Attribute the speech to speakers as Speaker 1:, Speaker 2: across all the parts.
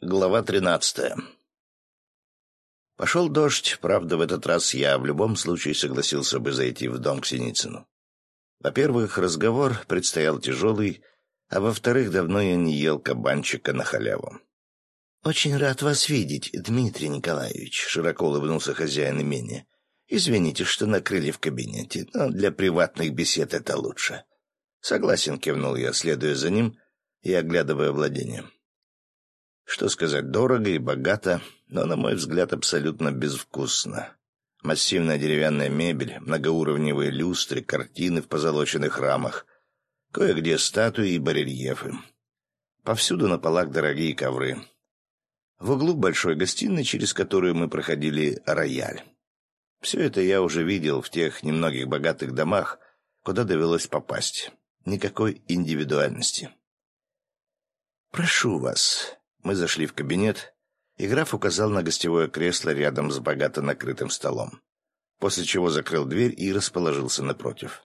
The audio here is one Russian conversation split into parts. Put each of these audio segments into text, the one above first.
Speaker 1: Глава тринадцатая. Пошел дождь, правда, в этот раз я в любом случае согласился бы зайти в дом к Синицыну. Во-первых, разговор предстоял тяжелый, а во-вторых, давно я не ел кабанчика на халяву. «Очень рад вас видеть, Дмитрий Николаевич», — широко улыбнулся хозяин имения. «Извините, что накрыли в кабинете, но для приватных бесед это лучше». «Согласен», — кивнул я, следуя за ним и оглядывая владение. Что сказать, дорого и богато, но, на мой взгляд, абсолютно безвкусно. Массивная деревянная мебель, многоуровневые люстры, картины в позолоченных рамах, кое-где статуи и барельефы. Повсюду на полах дорогие ковры. В углу большой гостиной, через которую мы проходили, рояль. Все это я уже видел в тех немногих богатых домах, куда довелось попасть. Никакой индивидуальности. «Прошу вас», мы зашли в кабинет, и граф указал на гостевое кресло рядом с богато накрытым столом, после чего закрыл дверь и расположился напротив.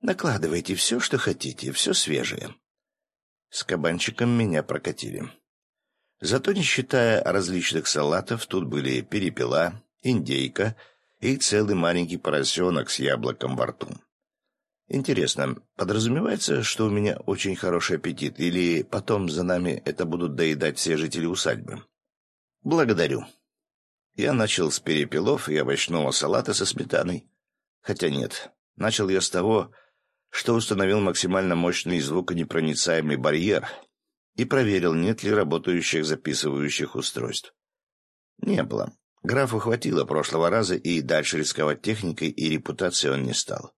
Speaker 1: «Накладывайте все, что хотите, все свежее». С кабанчиком меня прокатили. Зато, не считая различных салатов, тут были перепела, индейка и целый маленький поросенок с яблоком во рту. Интересно, подразумевается, что у меня очень хороший аппетит, или потом за нами это будут доедать все жители усадьбы? Благодарю. Я начал с перепелов и овощного салата со сметаной. Хотя нет, начал я с того, что установил максимально мощный звуконепроницаемый барьер и проверил, нет ли работающих записывающих устройств. Не было. Графу хватило прошлого раза, и дальше рисковать техникой и репутацией он не стал.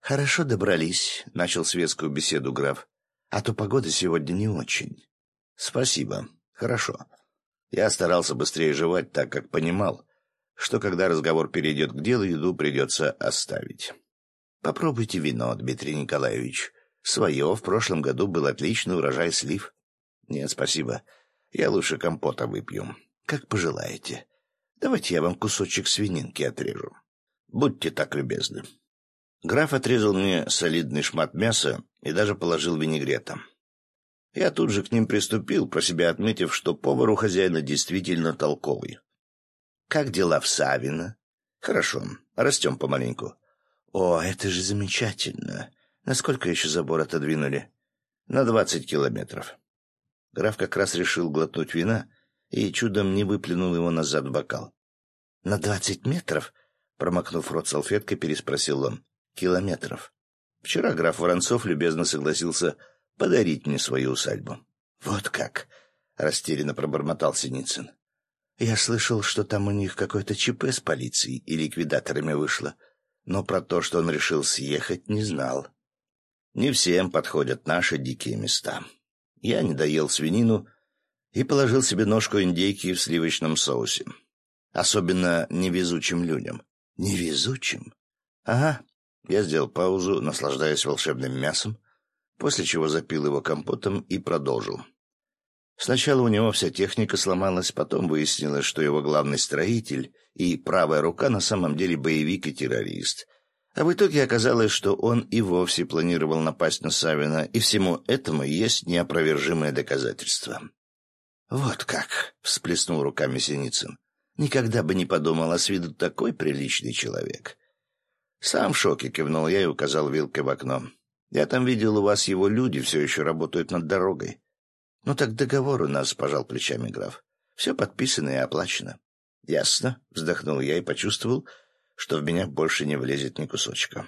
Speaker 1: «Хорошо добрались», — начал светскую беседу граф. «А то погода сегодня не очень». «Спасибо. Хорошо». Я старался быстрее жевать, так как понимал, что когда разговор перейдет к делу, еду придется оставить. «Попробуйте вино, Дмитрий Николаевич. Свое в прошлом году был отличный урожай слив». «Нет, спасибо. Я лучше компота выпью. Как пожелаете. Давайте я вам кусочек свининки отрежу. Будьте так любезны». Граф отрезал мне солидный шмат мяса и даже положил винегрета. Я тут же к ним приступил, про себя отметив, что повар у хозяина действительно толковый. «Как дела в Савино?» «Хорошо, растем помаленьку». «О, это же замечательно! Насколько еще забор отодвинули?» «На двадцать километров». Граф как раз решил глотнуть вина и чудом не выплюнул его назад в бокал. «На двадцать метров?» Промокнув рот салфеткой, переспросил он километров. Вчера граф Воронцов любезно согласился подарить мне свою усадьбу. — Вот как! — растерянно пробормотал Синицын. — Я слышал, что там у них какое-то ЧП с полицией и ликвидаторами вышло, но про то, что он решил съехать, не знал. Не всем подходят наши дикие места. Я не доел свинину и положил себе ножку индейки в сливочном соусе. Особенно невезучим людям. Невезучим? Ага, я сделал паузу, наслаждаясь волшебным мясом, после чего запил его компотом и продолжил. Сначала у него вся техника сломалась, потом выяснилось, что его главный строитель и правая рука на самом деле боевик и террорист. А в итоге оказалось, что он и вовсе планировал напасть на Савина, и всему этому есть неопровержимое доказательство. «Вот как!» — всплеснул руками Синицын. «Никогда бы не подумал, а с виду такой приличный человек. «Сам в шоке», — кивнул я и указал вилкой в окно. «Я там видел, у вас его люди все еще работают над дорогой». «Ну так договор у нас», — пожал плечами граф. «Все подписано и оплачено». «Ясно», — вздохнул я и почувствовал, что в меня больше не влезет ни кусочка.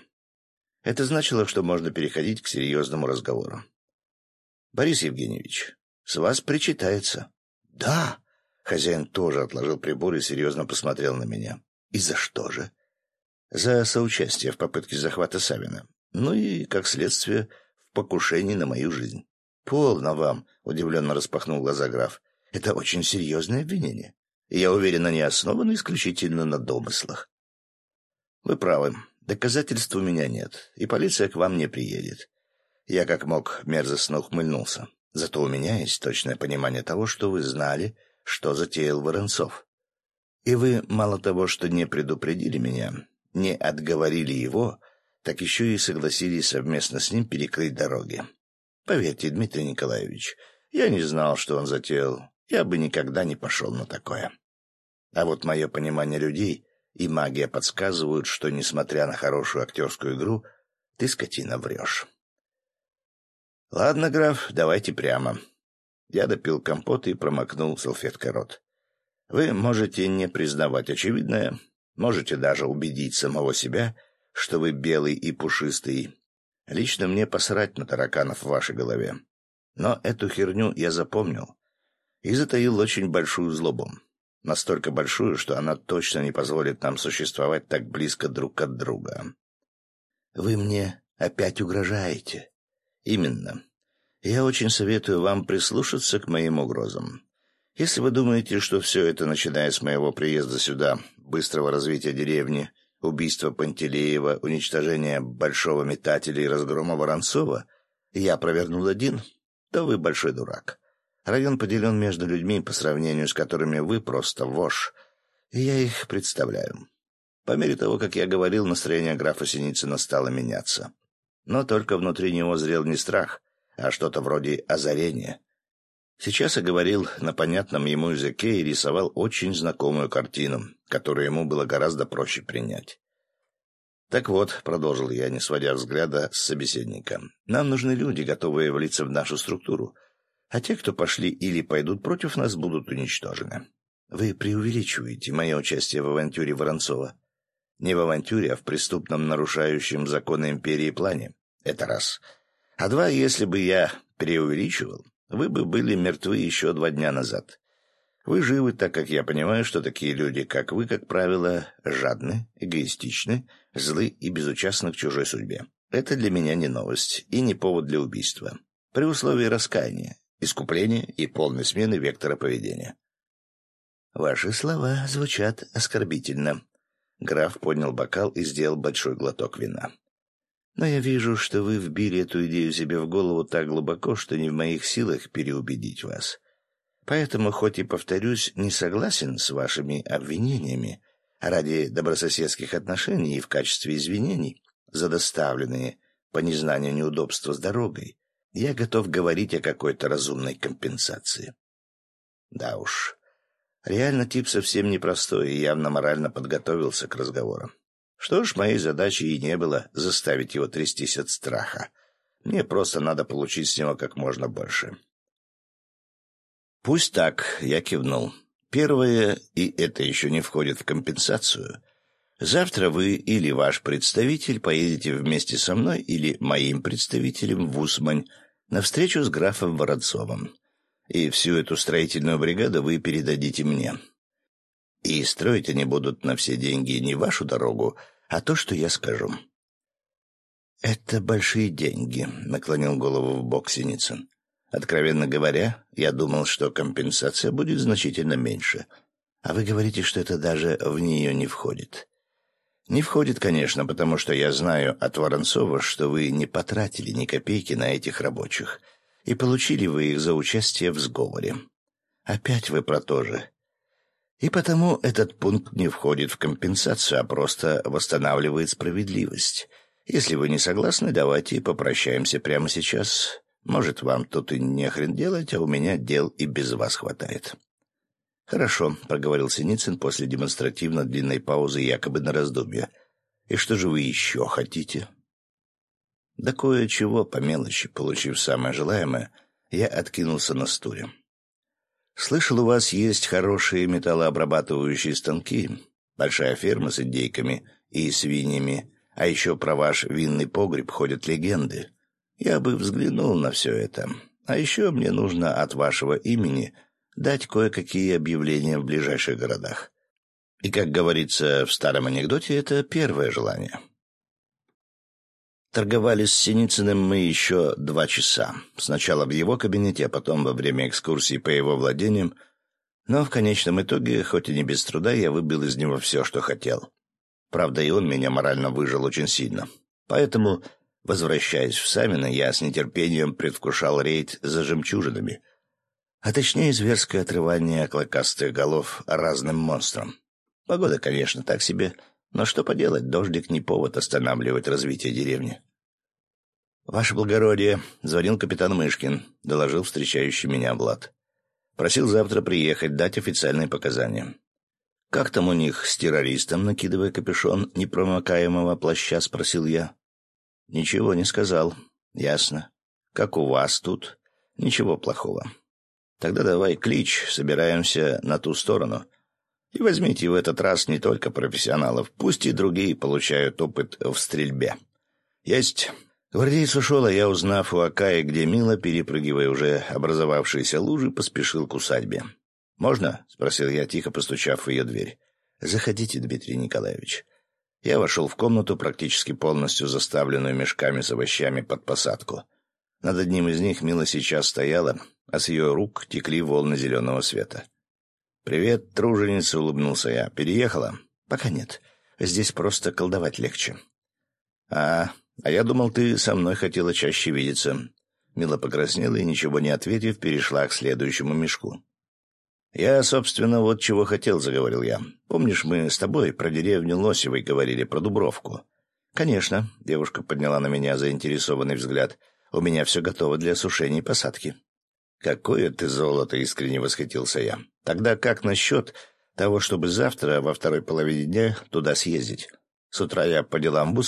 Speaker 1: Это значило, что можно переходить к серьезному разговору. «Борис Евгеньевич, с вас причитается». «Да!» — хозяин тоже отложил прибор и серьезно посмотрел на меня. «И за что же?» За соучастие в попытке захвата Савина, ну и, как следствие, в покушении на мою жизнь. «Полно вам», — удивленно распахнул глаза граф. «Это очень серьезное обвинение, и я уверен, они основаны исключительно на домыслах». «Вы правы. Доказательств у меня нет, и полиция к вам не приедет». Я как мог мерзостно ухмыльнулся. Зато у меня есть точное понимание того, что вы знали, что затеял Воронцов. И вы мало того, что не предупредили меня, не отговорили его, так еще и согласились совместно с ним перекрыть дороги. Поверьте, Дмитрий Николаевич, я не знал, что он затеял, я бы никогда не пошел на такое. А вот мое понимание людей и магия подсказывают, что, несмотря на хорошую актерскую игру, ты, скотина, врешь. Ладно, граф, давайте прямо. Я допил компот и промокнул салфеткой рот. Вы можете не признавать очевидное, можете даже убедить самого себя, что вы белый и пушистый. Лично мне посрать на тараканов в вашей голове. Но эту херню я запомнил и затаил очень большую злобу. Настолько большую, что она точно не позволит нам существовать так близко друг от друга. Вы мне опять угрожаете. Именно. Я очень советую вам прислушаться к моим угрозам. Если вы думаете, что все это, начиная с моего приезда сюда, быстрого развития деревни, убийства Пантелеева, уничтожения Большого Метателя и разгрома Воронцова, я провернул один, то вы большой дурак. Район поделен между людьми, по сравнению с которыми вы просто вошь, и я их представляю. По мере того, как я говорил, настроение графа Синицына стало меняться. Но только внутри него зрел не страх, а что-то вроде озарения. Сейчас я говорил на понятном ему языке и рисовал очень знакомую картину, которую ему было гораздо проще принять. «Так вот», — продолжил я, не сводя взгляда с собеседника, — «нам нужны люди, готовые влиться в нашу структуру, а те, кто пошли или пойдут против нас, будут уничтожены. Вы преувеличиваете мое участие в авантюре Воронцова. Не в авантюре, а в преступном нарушающем законы империи плане. Это раз. А два, если бы я преувеличивал, вы бы были мертвы еще два дня назад. Вы живы, так как я понимаю, что такие люди, как вы, как правило, жадны, эгоистичны, злы и безучастны к чужой судьбе. Это для меня не новость и не повод для убийства. При условии раскаяния, искупления и полной смены вектора поведения. Ваши слова звучат оскорбительно. Граф поднял бокал и сделал большой глоток вина. Но я вижу, что вы вбили эту идею себе в голову так глубоко, что не в моих силах переубедить вас. Поэтому, хоть и повторюсь, не согласен с вашими обвинениями, ради добрососедских отношений и в качестве извинений за доставленные по незнанию неудобства с дорогой, я готов говорить о какой-то разумной компенсации. Да уж, реально тип совсем непростой и явно морально подготовился к разговорам. Что ж, моей задачей и не было заставить его трястись от страха. Мне просто надо получить с него как можно больше. «Пусть так», — я кивнул. «Первое, и это еще не входит в компенсацию. Завтра вы или ваш представитель поедете вместе со мной или моим представителем в Усмань на встречу с графом Воронцовым. И всю эту строительную бригаду вы передадите мне. И строить они будут на все деньги не вашу дорогу, а то, что я скажу. «Это большие деньги», — наклонил голову в бок Синицын. «Откровенно говоря, я думал, что компенсация будет значительно меньше. А вы говорите, что это даже в нее не входит». «Не входит, конечно, потому что я знаю от Воронцова, что вы не потратили ни копейки на этих рабочих, и получили вы их за участие в сговоре. Опять вы про то же. И потому этот пункт не входит в компенсацию, а просто восстанавливает справедливость. Если вы не согласны, давайте попрощаемся прямо сейчас. Может, вам тут и не хрен делать, а у меня дел и без вас хватает. «Хорошо», — проговорил Синицын после демонстративно длинной паузы якобы на раздумье. «И что же вы еще хотите?» Да кое-чего по мелочи, получив самое желаемое, я откинулся на стуле. Слышал, у вас есть хорошие металлообрабатывающие станки, большая ферма с индейками и свиньями, а еще про ваш винный погреб ходят легенды. Я бы взглянул на все это. А еще мне нужно от вашего имени дать кое-какие объявления в ближайших городах. И, как говорится в старом анекдоте, это первое желание. Торговали с Синицыным мы еще два часа. Сначала в его кабинете, а потом во время экскурсии по его владениям. Но в конечном итоге, хоть и не без труда, я выбил из него все, что хотел. Правда, и он меня морально выжил очень сильно. Поэтому, возвращаясь в Самино, я с нетерпением предвкушал рейд за жемчужинами. А точнее, зверское отрывание клокастых голов разным монстрам. Погода, конечно, так себе — но что поделать, дождик не повод останавливать развитие деревни. «Ваше благородие», — звонил капитан Мышкин, — доложил встречающий меня Влад. Просил завтра приехать, дать официальные показания. «Как там у них с террористом?» — накидывая капюшон непромокаемого плаща, спросил я. «Ничего не сказал. Ясно. Как у вас тут?» «Ничего плохого. Тогда давай клич, собираемся на ту сторону. И возьмите в этот раз не только профессионалов, пусть и другие получают опыт в стрельбе». «Есть». Гвардеец ушел, а я, узнав у Акаи, где Мила, перепрыгивая уже образовавшиеся лужи, поспешил к усадьбе. «Можно?» — спросил я, тихо постучав в ее дверь. «Заходите, Дмитрий Николаевич». Я вошел в комнату, практически полностью заставленную мешками с овощами под посадку. Над одним из них Мила сейчас стояла, а с ее рук текли волны зеленого света. «Привет, труженица», — улыбнулся я. «Переехала?» «Пока нет. Здесь просто колдовать легче». «А, а я думал, ты со мной хотела чаще видеться». Мила покраснела и, ничего не ответив, перешла к следующему мешку. «Я, собственно, вот чего хотел», — заговорил я. «Помнишь, мы с тобой про деревню Лосевой говорили, про Дубровку?» «Конечно», — девушка подняла на меня заинтересованный взгляд. «У меня все готово для сушения и посадки». «Какое ты золото!» — искренне восхитился я. «Тогда как насчет того, чтобы завтра во второй половине дня туда съездить?» С утра я по делам в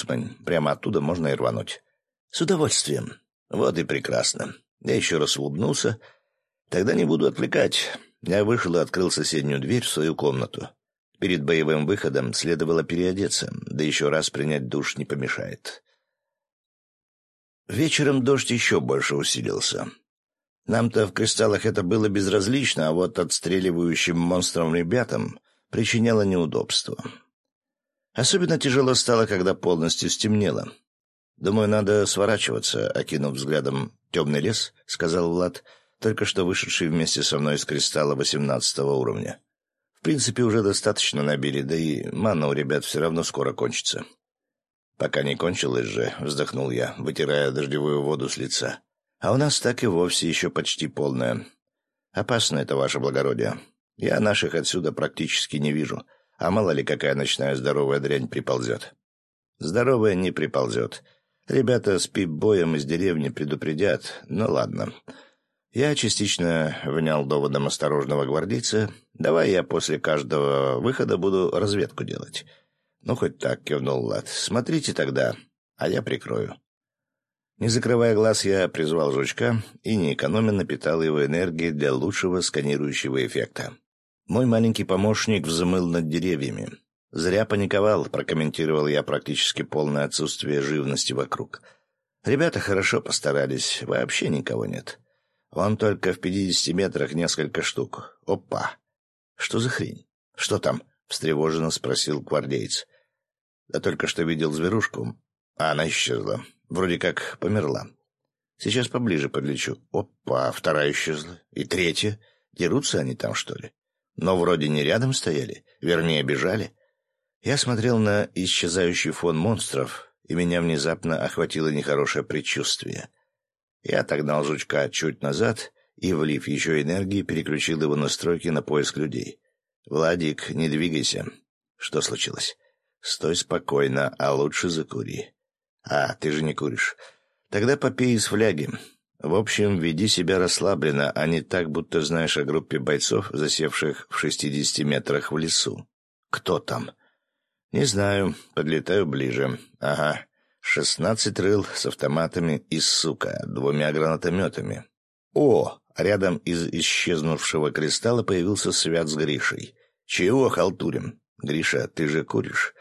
Speaker 1: прямо оттуда можно и рвануть. С удовольствием. Вот и прекрасно. Я еще раз улыбнулся. Тогда не буду отвлекать. Я вышел и открыл соседнюю дверь в свою комнату. Перед боевым выходом следовало переодеться, да еще раз принять душ не помешает. Вечером дождь еще больше усилился. Нам-то в кристаллах это было безразлично, а вот отстреливающим монстрам ребятам причиняло неудобство. Особенно тяжело стало, когда полностью стемнело. «Думаю, надо сворачиваться», — окинув взглядом темный лес, — сказал Влад, только что вышедший вместе со мной из кристалла восемнадцатого уровня. «В принципе, уже достаточно набили, да и манна у ребят все равно скоро кончится». «Пока не кончилось же», — вздохнул я, вытирая дождевую воду с лица. «А у нас так и вовсе еще почти полная. Опасно это, ваше благородие. Я наших отсюда практически не вижу. А мало ли какая ночная здоровая дрянь приползет. Здоровая не приползет. Ребята с пип-боем из деревни предупредят. Ну ладно. Я частично внял доводом осторожного гвардейца. Давай я после каждого выхода буду разведку делать. Ну, хоть так, кивнул Лад. Смотрите тогда, а я прикрою. Не закрывая глаз, я призвал жучка и, не экономя, напитал его энергией для лучшего сканирующего эффекта. Мой маленький помощник взмыл над деревьями. Зря паниковал, прокомментировал я практически полное отсутствие живности вокруг. Ребята хорошо постарались, вообще никого нет. Вон только в пятидесяти метрах несколько штук. Опа! Что за хрень? Что там? Встревоженно спросил гвардейц. Да только что видел зверушку, а она исчезла. Вроде как померла. Сейчас поближе подлечу. Опа, вторая исчезла. И третья. Дерутся они там, что ли? но вроде не рядом стояли, вернее, бежали. Я смотрел на исчезающий фон монстров, и меня внезапно охватило нехорошее предчувствие. Я отогнал жучка чуть назад и, влив еще энергии, переключил его настройки на поиск людей. «Владик, не двигайся». «Что случилось?» «Стой спокойно, а лучше закури». «А, ты же не куришь. Тогда попей из фляги. В общем, веди себя расслабленно, а не так, будто знаешь о группе бойцов, засевших в шестидесяти метрах в лесу. Кто там? Не знаю. Подлетаю ближе. Ага. Шестнадцать рыл с автоматами и, сука, двумя гранатометами. О! Рядом из исчезнувшего кристалла появился Свят с Гришей. Чего халтурим? Гриша, ты же куришь.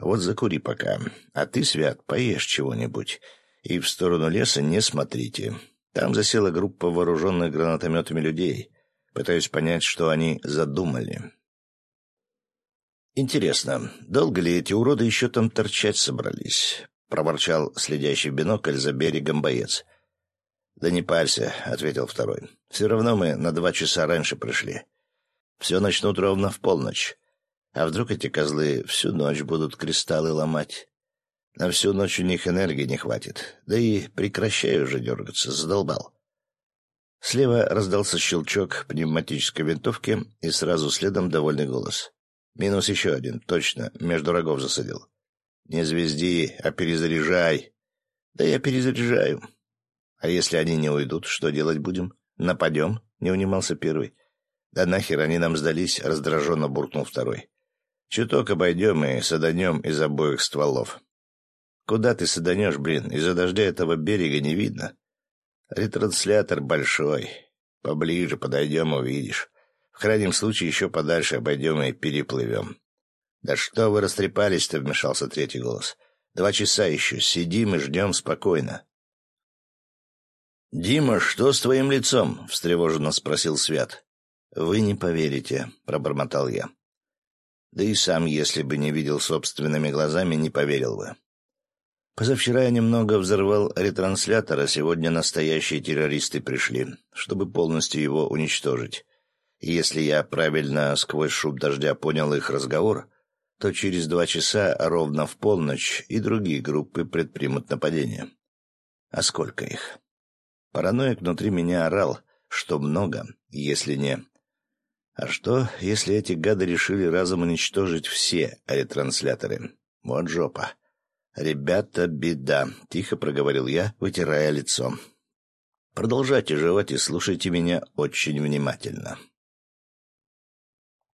Speaker 1: Вот закури пока. А ты, Свят, поешь чего-нибудь. И в сторону леса не смотрите. Там засела группа вооруженных гранатометами людей. Пытаюсь понять, что они задумали. «Интересно, долго ли эти уроды еще там торчать собрались?» — проворчал следящий в бинокль за берегом боец. «Да не парься», — ответил второй. «Все равно мы на два часа раньше пришли. Все начнут ровно в полночь. А вдруг эти козлы всю ночь будут кристаллы ломать? На всю ночь у них энергии не хватит. Да и прекращай уже дергаться, задолбал. Слева раздался щелчок пневматической винтовки, и сразу следом довольный голос. Минус еще один, точно, между рогов засадил. Не звезди, а перезаряжай. Да я перезаряжаю. А если они не уйдут, что делать будем? Нападем? Не унимался первый. Да нахер они нам сдались, раздраженно буркнул второй. Чуток обойдем и саданем из обоих стволов. Куда ты саданешь, блин? Из-за дождя этого берега не видно. Ретранслятор большой. Поближе подойдем, увидишь. В крайнем случае еще подальше обойдем и переплывем. «Да что вы растрепались-то?» — вмешался третий голос. «Два часа еще. Сидим и ждем спокойно». «Дима, что с твоим лицом?» — встревоженно спросил Свят. «Вы не поверите», — пробормотал я. Да и сам, если бы не видел собственными глазами, не поверил бы. Позавчера я немного взорвал ретранслятор, а сегодня настоящие террористы пришли, чтобы полностью его уничтожить. И если я правильно сквозь шум дождя понял их разговор, то через два часа ровно в полночь и другие группы предпримут нападение. А сколько их? Параноик внутри меня орал, что много, если не... А что, если эти гады решили разом уничтожить все ретрансляторы? Вот жопа. «Ребята, беда», — тихо проговорил я, вытирая лицо. «Продолжайте жевать и слушайте меня очень внимательно».